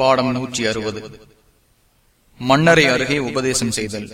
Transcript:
பாடம் நூற்றி அறுபது. மன்னரை அருகே உபதேசம் செய்தல்.